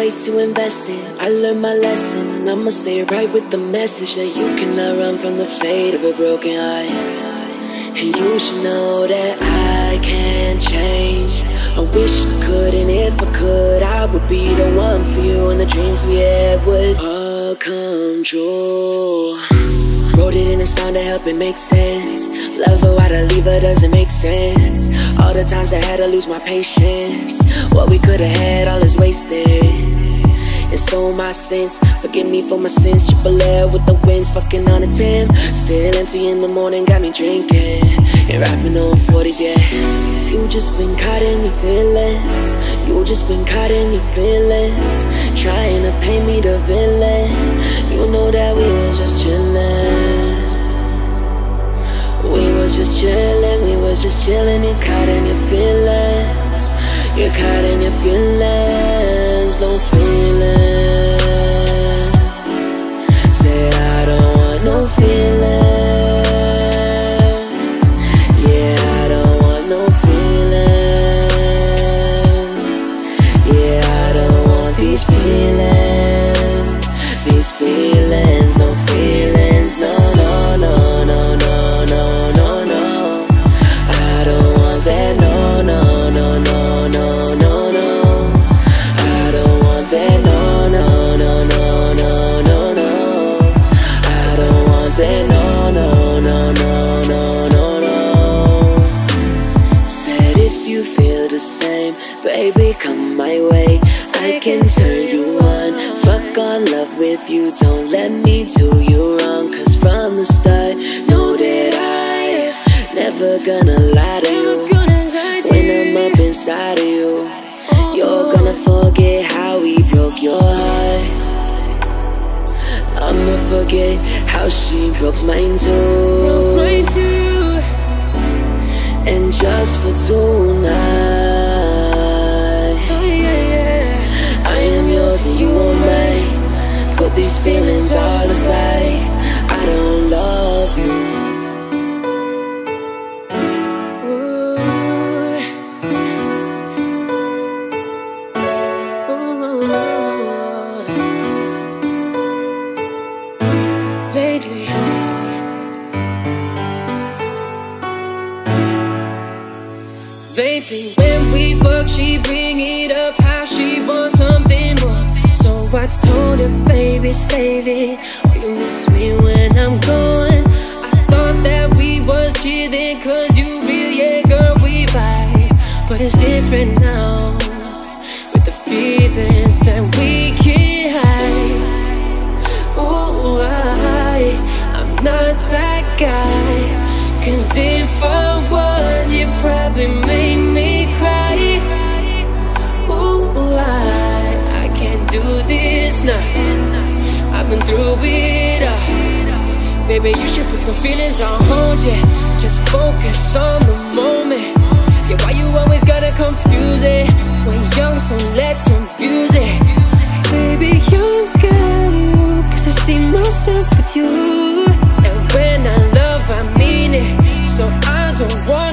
way to invest it. I learned my lesson, I'ma stay right with the message that you cannot run from the fate of a broken heart. And you should know that I can't change. I wish I could, and if I could, I would be the one for you, and the dreams we had would all come true. Wrote it in a song to help it make sense. Love her, why to leave her doesn't make sense. The times I had to lose my patience. What we could've had, all is wasted. It's all my sins. Forgive me for my sins. Triple L with the winds, fucking on a 10. Still empty in the morning, got me drinking. And rapping on 40s, yeah. You just been caught in your feelings. You just been caught in your feelings. Trying to paint me the villain. You know that we was just chillin'. We was just chillin', we was just chillin'. You're caught in your feelings. You're caught in your feelings, no feelings. Love with you. Don't let me do you wrong. Cause from the start, know that I never gonna lie to you. When I'm up inside of you, you're gonna forget how we broke your heart. I'ma forget how she broke mine too. And just for tonight, these feelings all aside. I don't love you. Lately, lately, when we fuck, she bring it up how she wants something more. So I told her, baby, save it. Or you miss me when I'm gone. screw it up. Baby, you should put your feelings on hold, yeah. Just focus on the moment. Yeah, why you always gotta confuse it? When young, so let's abuse it. Baby, I'm scared of you Cause I see myself with you. And when I love, I mean it. So I don't want